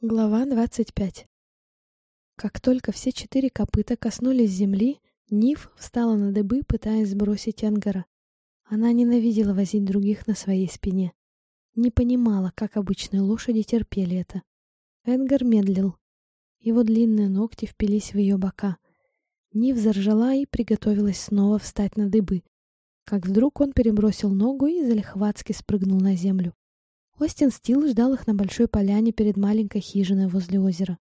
Глава 25 Как только все четыре копыта коснулись земли, Нив встала на дыбы, пытаясь сбросить Энгара. Она ненавидела возить других на своей спине. Не понимала, как обычные лошади терпели это. Энгар медлил. Его длинные ногти впились в ее бока. Нив заржала и приготовилась снова встать на дыбы. Как вдруг он перебросил ногу и залихватски спрыгнул на землю. Остин Стил ждал их на большой поляне перед маленькой хижиной возле озера.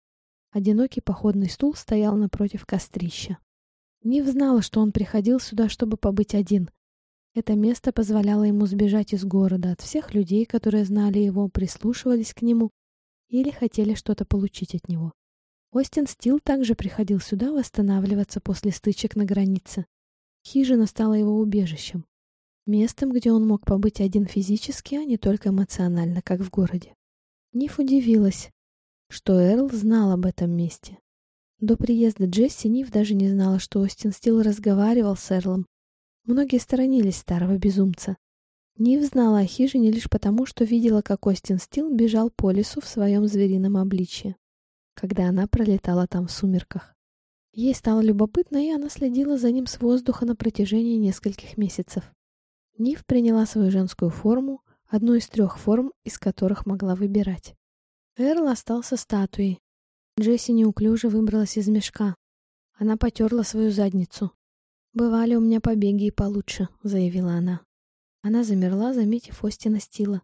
Одинокий походный стул стоял напротив кострища. Нив знала, что он приходил сюда, чтобы побыть один. Это место позволяло ему сбежать из города от всех людей, которые знали его, прислушивались к нему или хотели что-то получить от него. Остин Стил также приходил сюда восстанавливаться после стычек на границе. Хижина стала его убежищем. Местом, где он мог побыть один физически, а не только эмоционально, как в городе. Ниф удивилась, что Эрл знал об этом месте. До приезда Джесси Ниф даже не знала, что Остин Стил разговаривал с Эрлом. Многие сторонились старого безумца. Ниф знала о хижине лишь потому, что видела, как Остин Стил бежал по лесу в своем зверином обличье, когда она пролетала там в сумерках. Ей стало любопытно, и она следила за ним с воздуха на протяжении нескольких месяцев. Нив приняла свою женскую форму, одну из трех форм, из которых могла выбирать. Эрл остался статуей. Джесси неуклюже выбралась из мешка. Она потерла свою задницу. «Бывали у меня побеги и получше», — заявила она. Она замерла, заметив Остина Стила.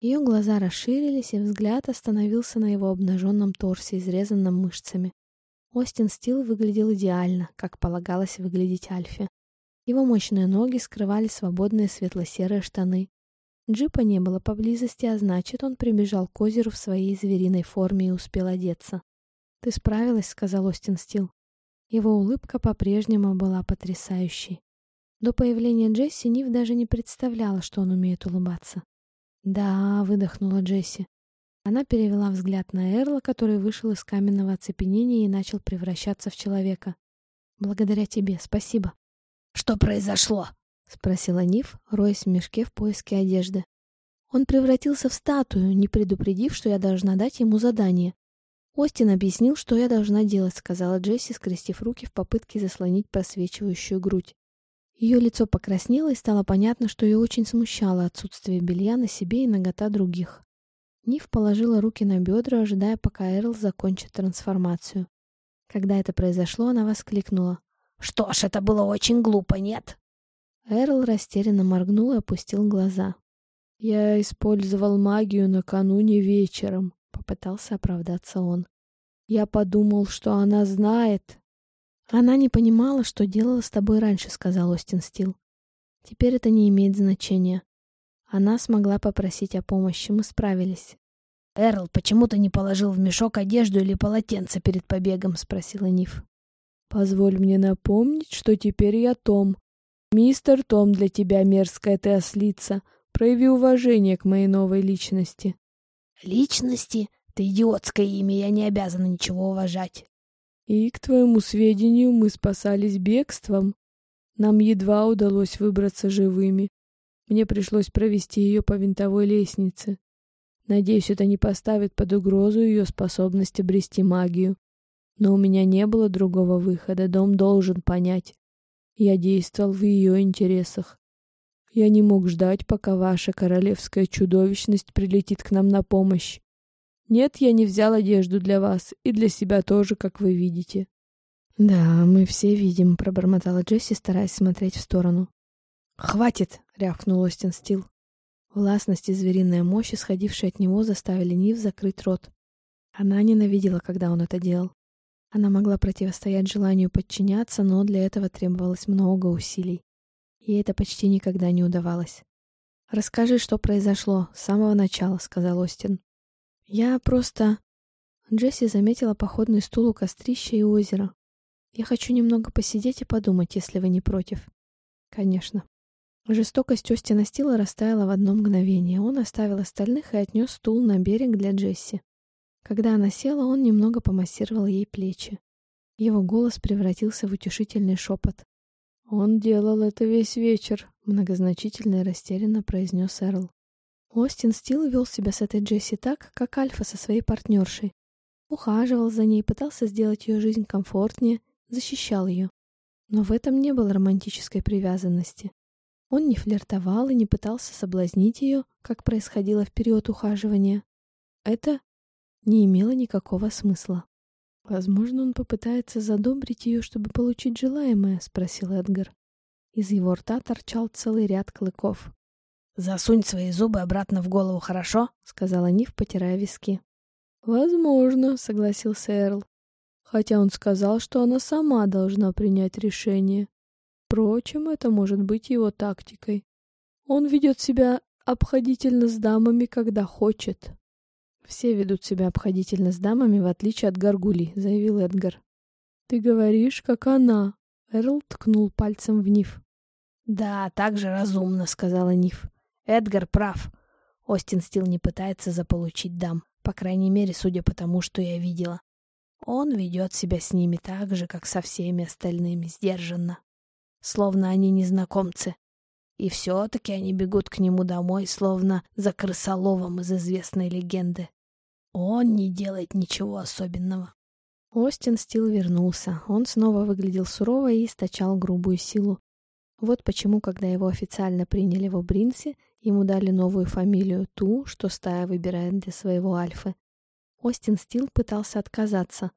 Ее глаза расширились, и взгляд остановился на его обнаженном торсе, изрезанном мышцами. Остин Стил выглядел идеально, как полагалось выглядеть Альфе. Его мощные ноги скрывали свободные светло-серые штаны. Джипа не было поблизости, а значит, он прибежал к озеру в своей звериной форме и успел одеться. «Ты справилась», — сказал Остин Стил. Его улыбка по-прежнему была потрясающей. До появления Джесси Нив даже не представляла, что он умеет улыбаться. «Да», — выдохнула Джесси. Она перевела взгляд на Эрла, который вышел из каменного оцепенения и начал превращаться в человека. «Благодаря тебе, спасибо». «Что произошло?» — спросила Ниф, роясь в мешке в поиске одежды. Он превратился в статую, не предупредив, что я должна дать ему задание. Остин объяснил, что я должна делать, сказала Джесси, скрестив руки в попытке заслонить просвечивающую грудь. Ее лицо покраснело, и стало понятно, что ее очень смущало отсутствие белья на себе и нагота других. Ниф положила руки на бедра, ожидая, пока Эрл закончит трансформацию. Когда это произошло, она воскликнула. Что ж, это было очень глупо, нет? Эрл растерянно моргнул и опустил глаза. «Я использовал магию накануне вечером», — попытался оправдаться он. «Я подумал, что она знает». «Она не понимала, что делала с тобой раньше», — сказал Остин Стил. «Теперь это не имеет значения. Она смогла попросить о помощи, мы справились». «Эрл, почему ты не положил в мешок одежду или полотенце перед побегом?» — спросила Ниф. Позволь мне напомнить, что теперь я Том. Мистер Том для тебя мерзкая ты ослица. Прояви уважение к моей новой личности. Личности? Ты идиотское имя, я не обязана ничего уважать. И, к твоему сведению, мы спасались бегством. Нам едва удалось выбраться живыми. Мне пришлось провести ее по винтовой лестнице. Надеюсь, это не поставит под угрозу ее способность обрести магию. Но у меня не было другого выхода, дом должен понять. Я действовал в ее интересах. Я не мог ждать, пока ваша королевская чудовищность прилетит к нам на помощь. Нет, я не взял одежду для вас, и для себя тоже, как вы видите. «Да, мы все видим», — пробормотала Джесси, стараясь смотреть в сторону. «Хватит!» — рявкнул Остин Стил. Властность и звериная мощь, исходившие от него, заставили Нив закрыть рот. Она ненавидела, когда он это делал. Она могла противостоять желанию подчиняться, но для этого требовалось много усилий. Ей это почти никогда не удавалось. «Расскажи, что произошло с самого начала», — сказал Остин. «Я просто...» Джесси заметила походный стул у кострища и озера. «Я хочу немного посидеть и подумать, если вы не против». «Конечно». Жестокость Остина Стила растаяла в одно мгновение. Он оставил остальных и отнес стул на берег для Джесси. Когда она села, он немного помассировал ей плечи. Его голос превратился в утешительный шепот. «Он делал это весь вечер», — многозначительно и растерянно произнес Эрл. Остин Стил вел себя с этой Джесси так, как Альфа со своей партнершей. Ухаживал за ней, пытался сделать ее жизнь комфортнее, защищал ее. Но в этом не было романтической привязанности. Он не флиртовал и не пытался соблазнить ее, как происходило в период ухаживания. Это не имело никакого смысла. «Возможно, он попытается задобрить ее, чтобы получить желаемое?» — спросил Эдгар. Из его рта торчал целый ряд клыков. «Засунь свои зубы обратно в голову, хорошо?» — сказала Нив, потирая виски. «Возможно», — согласился Эрл. Хотя он сказал, что она сама должна принять решение. Впрочем, это может быть его тактикой. Он ведет себя обходительно с дамами, когда хочет. Все ведут себя обходительно с дамами, в отличие от Гаргули, заявил Эдгар. Ты говоришь, как она. Эрл ткнул пальцем в Ниф. Да, так же разумно, сказала Ниф. Эдгар прав. Остин Стил не пытается заполучить дам, по крайней мере, судя по тому, что я видела. Он ведет себя с ними так же, как со всеми остальными, сдержанно. Словно они незнакомцы. И все-таки они бегут к нему домой, словно за крысоловом из известной легенды. Он не делает ничего особенного. Остин Стил вернулся. Он снова выглядел сурово и источал грубую силу. Вот почему, когда его официально приняли в Бринсе, ему дали новую фамилию, ту, что стая выбирает для своего альфы. Остин Стил пытался отказаться,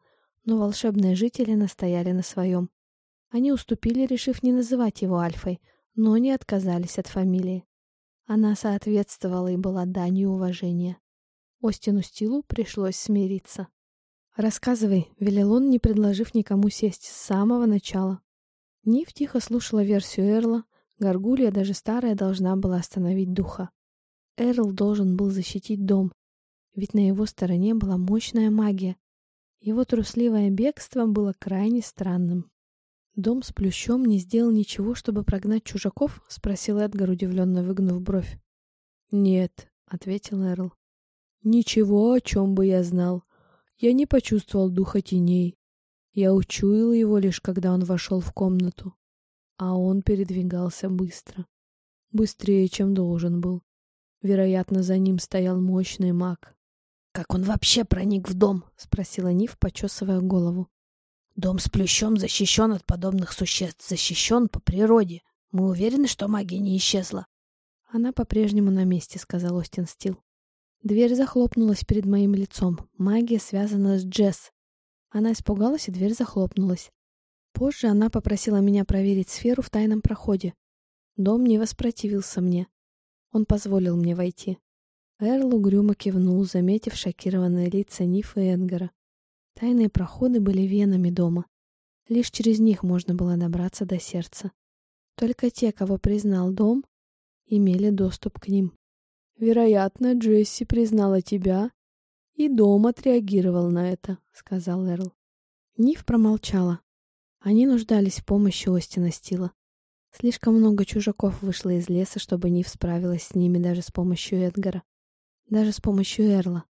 но волшебные жители настояли на своем. Они уступили, решив не называть его альфой, но не отказались от фамилии. Она соответствовала и была данью уважения. Остину Стилу пришлось смириться. «Рассказывай», — велел он, не предложив никому сесть с самого начала. Нив тихо слушала версию Эрла. Гаргулья, даже старая, должна была остановить духа. Эрл должен был защитить дом, ведь на его стороне была мощная магия. Его трусливое бегство было крайне странным. «Дом с плющом не сделал ничего, чтобы прогнать чужаков?» — спросил Эдгар, удивленно выгнув бровь. «Нет», — ответил Эрл. «Ничего, о чем бы я знал. Я не почувствовал духа теней. Я учуял его лишь, когда он вошел в комнату. А он передвигался быстро. Быстрее, чем должен был. Вероятно, за ним стоял мощный маг. «Как он вообще проник в дом?» — спросила Нив, почесывая голову. «Дом с плющом защищен от подобных существ, защищен по природе. Мы уверены, что магия не исчезла?» «Она по-прежнему на месте», — сказал Остин Стил. Дверь захлопнулась перед моим лицом. Магия связана с Джесс. Она испугалась, и дверь захлопнулась. Позже она попросила меня проверить сферу в тайном проходе. Дом не воспротивился мне. Он позволил мне войти. Эрл угрюмо кивнул, заметив шокированные лица Нифа и Энгара. Тайные проходы были венами дома. Лишь через них можно было добраться до сердца. Только те, кого признал дом, имели доступ к ним. «Вероятно, Джесси признала тебя, и дом отреагировал на это», — сказал Эрл. Ниф промолчала. Они нуждались в помощи Остина Стила. Слишком много чужаков вышло из леса, чтобы Ниф справилась с ними даже с помощью Эдгара. Даже с помощью Эрла.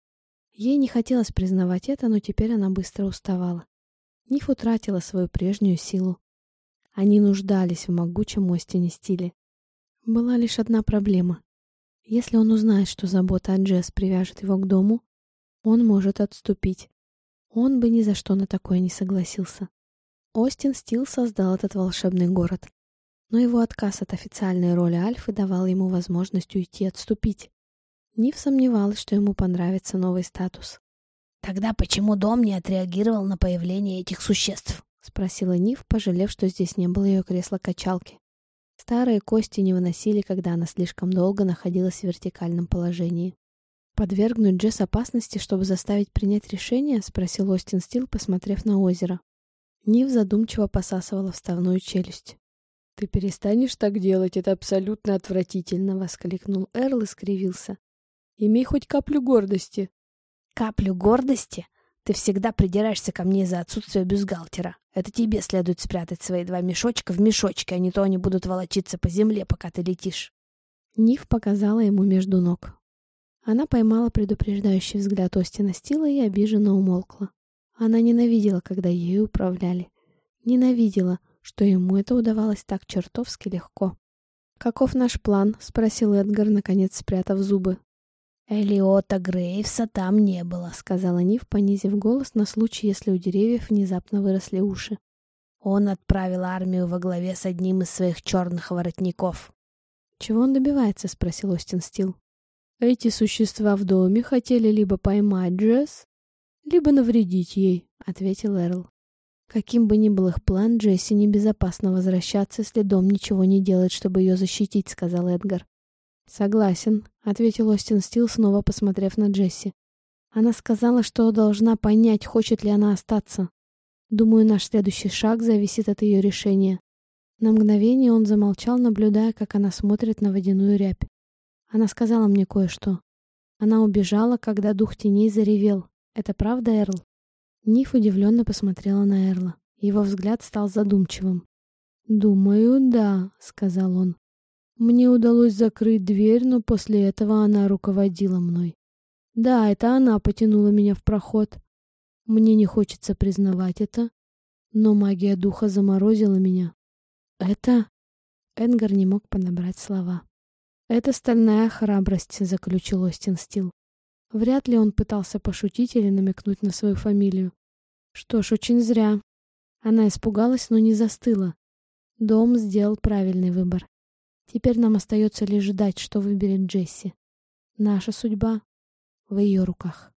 Ей не хотелось признавать это, но теперь она быстро уставала. Ниф утратила свою прежнюю силу. Они нуждались в могучем Остине Стиле. Была лишь одна проблема. Если он узнает, что забота о Джесс привяжет его к дому, он может отступить. Он бы ни за что на такое не согласился. Остин Стил создал этот волшебный город. Но его отказ от официальной роли Альфы давал ему возможность уйти отступить. Нив сомневалась, что ему понравится новый статус. «Тогда почему дом не отреагировал на появление этих существ?» — спросила Нив, пожалев, что здесь не было ее кресла-качалки. Старые кости не выносили, когда она слишком долго находилась в вертикальном положении. «Подвергнуть Джесс опасности, чтобы заставить принять решение?» — спросил Остин Стил, посмотрев на озеро. Нив задумчиво посасывала вставную челюсть. «Ты перестанешь так делать, это абсолютно отвратительно!» — воскликнул Эрл и скривился. «Имей хоть каплю гордости!» «Каплю гордости? Ты всегда придираешься ко мне за отсутствие бюстгальтера. Это тебе следует спрятать свои два мешочка в мешочке, а не то они будут волочиться по земле, пока ты летишь. Нив показала ему между ног. Она поймала предупреждающий взгляд Остина Стила и обиженно умолкла. Она ненавидела, когда ею управляли. Ненавидела, что ему это удавалось так чертовски легко. «Каков наш план?» — спросил Эдгар, наконец спрятав зубы. Элиота Грейвса там не было, сказала Нив, понизив голос на случай, если у деревьев внезапно выросли уши. Он отправил армию во главе с одним из своих черных воротников. «Чего он добивается?» — спросил Остин Стил. «Эти существа в доме хотели либо поймать Джесс, либо навредить ей», — ответил Эрл. Каким бы ни был их план, Джесси небезопасно возвращаться, если дом ничего не делает, чтобы ее защитить, — сказал Эдгар. «Согласен», — ответил Остин Стил, снова посмотрев на Джесси. Она сказала, что должна понять, хочет ли она остаться. Думаю, наш следующий шаг зависит от ее решения. На мгновение он замолчал, наблюдая, как она смотрит на водяную рябь. Она сказала мне кое-что. Она убежала, когда дух теней заревел. Это правда, Эрл? Ниф удивленно посмотрела на Эрла. Его взгляд стал задумчивым. «Думаю, да», — сказал он. «Мне удалось закрыть дверь, но после этого она руководила мной. Да, это она потянула меня в проход. Мне не хочется признавать это, но магия духа заморозила меня. Это... Энгар не мог подобрать слова. «Это стальная храбрость», — заключил Остин Стил. Вряд ли он пытался пошутить или намекнуть на свою фамилию. Что ж, очень зря. Она испугалась, но не застыла. Дом сделал правильный выбор. Теперь нам остается лишь ждать, что выберет Джесси. Наша судьба в ее руках.